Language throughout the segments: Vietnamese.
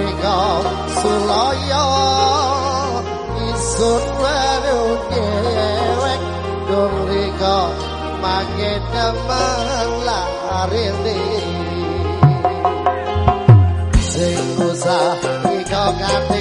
がつらよいそらるけれどれが負けたまられね Sing usaha ikau kate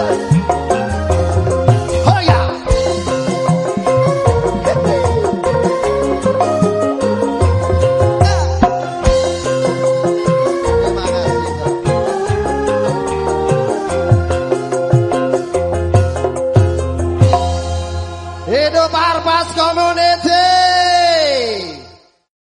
oh.